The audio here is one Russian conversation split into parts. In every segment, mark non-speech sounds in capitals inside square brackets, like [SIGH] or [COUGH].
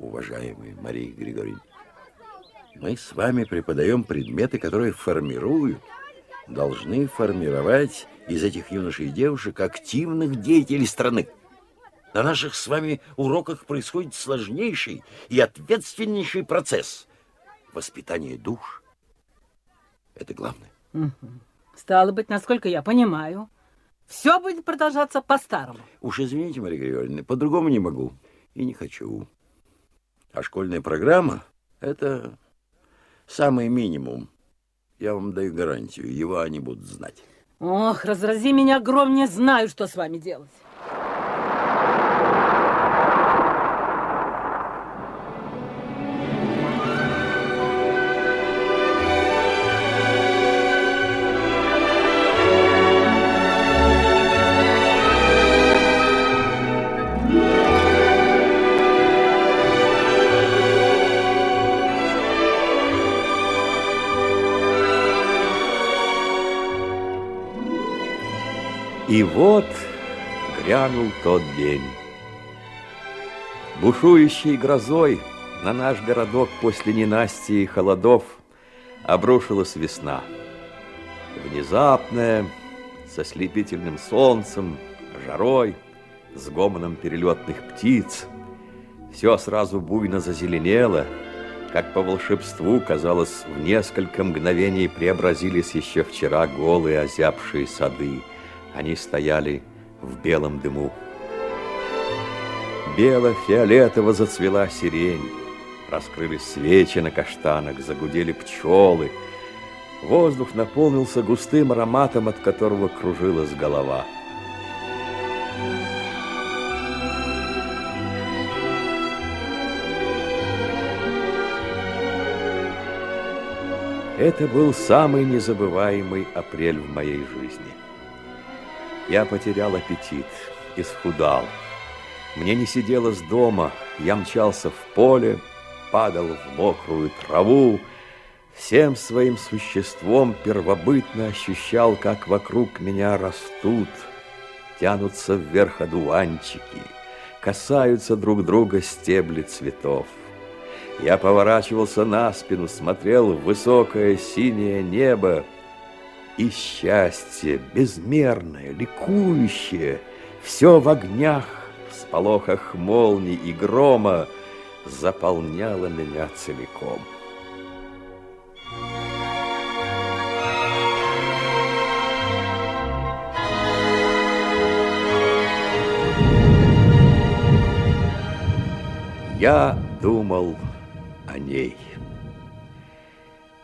уважаемая Мария Григорьевна. Мы с вами преподаем предметы, которые формируют, должны формировать из этих юношей и девушек активных деятелей страны. На наших с вами уроках происходит сложнейший и ответственнейший процесс. Воспитание душ – это главное. Стало быть, насколько я понимаю, все будет продолжаться по-старому. Уж извините, Мария Григорьевна, по-другому не могу и не хочу. А школьная программа – это самый минимум. Я вам даю гарантию, его они будут знать. Ох, разрази меня гром, не знаю, что с вами делать. И вот грянул тот день. Бушующей грозой на наш городок после ненастья и холодов обрушилась весна. Внезапная, со слепительным солнцем, жарой, с гомоном перелетных птиц. Все сразу буйно зазеленело, как по волшебству, казалось, в несколько мгновений преобразились еще вчера голые озябшие сады. Они стояли в белом дыму. Бело-фиолетово зацвела сирень. Раскрылись свечи на каштанах, загудели пчелы. Воздух наполнился густым ароматом, от которого кружилась голова. Это был самый незабываемый апрель в моей жизни. Я потерял аппетит, исхудал. Мне не сиделось дома, я мчался в поле, падал в мокрую траву, всем своим существом первобытно ощущал, как вокруг меня растут, тянутся вверх одуванчики, касаются друг друга стебли цветов. Я поворачивался на спину, смотрел в высокое синее небо, и счастье безмерное, ликующее, все в огнях, в сполохах молний и грома заполняло меня целиком. Я думал о ней.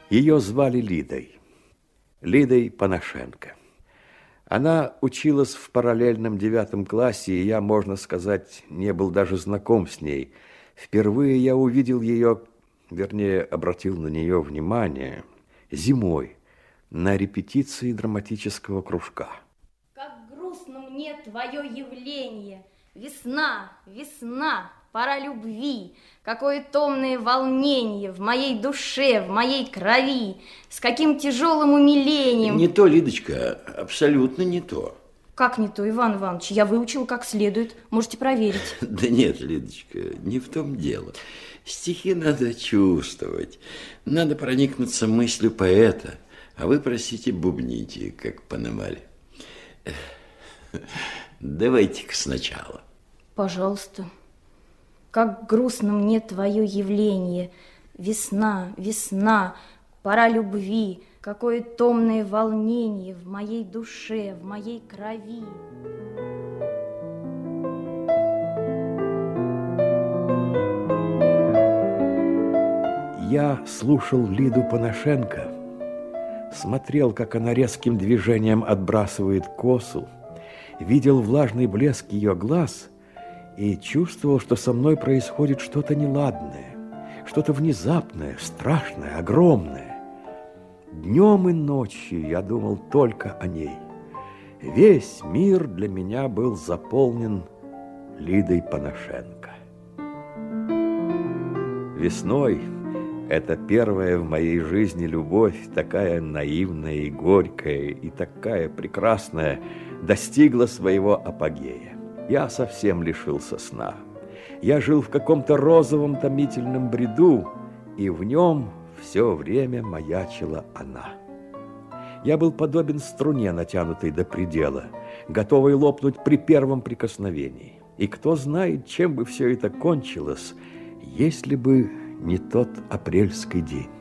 Ее звали Лидой. Лидой Панашенко. Она училась в параллельном девятом классе, и я, можно сказать, не был даже знаком с ней. Впервые я увидел ее, вернее, обратил на нее внимание, зимой на репетиции драматического кружка. Как грустно мне твое явление. Весна, весна, пора любви, какое томное волнение в моей душе, в моей крови, с каким тяжелым умилением. Не то, Лидочка, абсолютно не то. Как не то, Иван Иванович? Я выучила как следует, можете проверить. [LAUGHS] Да нет, Лидочка, не в том дело. Стихи надо чувствовать, надо проникнуться мыслью поэта, а вы, простите, бубните, как Панамаль. Давайте-ка сначала. Пожалуйста. Как грустно мне твое явление. Весна, весна, пора любви, Какое томное волнение В моей душе, в моей крови. Я слушал Лиду Панашенко, смотрел, как она резким движением отбрасывает косу, видел влажный блеск ее глаз — и чувствовал, что со мной происходит что-то неладное, что-то внезапное, страшное, огромное. Днем и ночью я думал только о ней. Весь мир для меня был заполнен Лидой Панашенко. Весной это первая в моей жизни любовь, такая наивная и горькая, и такая прекрасная, достигла своего апогея я совсем лишился сна. Я жил в каком-то розовом томительном бреду, и в нем все время маячила она. Я был подобен струне, натянутой до предела, готовой лопнуть при первом прикосновении. И кто знает, чем бы все это кончилось, если бы не тот апрельский день.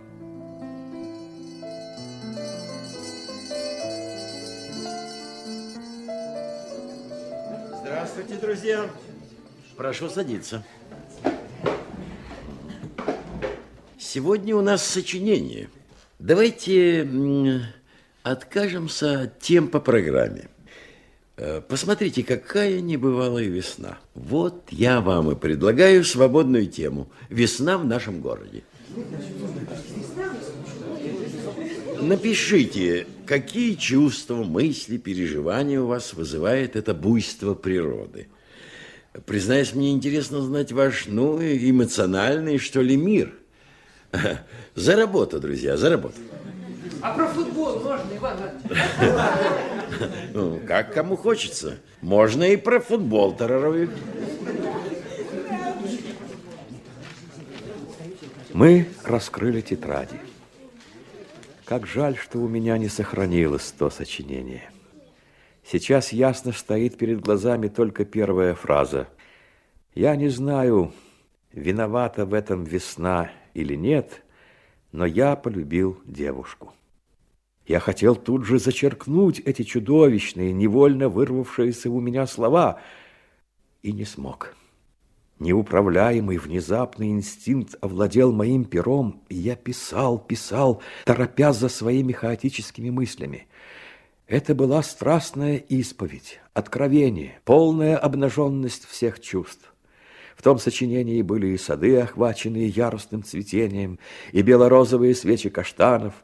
Здравствуйте, друзья. Прошу садиться. Сегодня у нас сочинение. Давайте откажемся от тем по программе. Э, посмотрите, какая небывалая весна. Вот я вам и предлагаю свободную тему. Весна в нашем городе. Напишите, какие чувства, мысли, переживания у вас вызывает это буйство природы. Признаюсь, мне интересно знать ваш, ну, эмоциональный, что ли, мир. [LAUGHS] За работу, друзья, за работу. А про футбол можно, Иван Ну, как кому хочется. Можно и про футбол, Тараровик. Мы раскрыли тетради. Как жаль, что у меня не сохранилось то сочинение. Сейчас ясно стоит перед глазами только первая фраза. Я не знаю, виновата в этом весна или нет, но я полюбил девушку. Я хотел тут же зачеркнуть эти чудовищные, невольно вырвавшиеся у меня слова, и не смог. Неуправляемый внезапный инстинкт овладел моим пером, и я писал, писал, торопясь за своими хаотическими мыслями. Это была страстная исповедь, откровение, полная обнаженность всех чувств. В том сочинении были и сады, охваченные яростным цветением, и белорозовые свечи каштанов,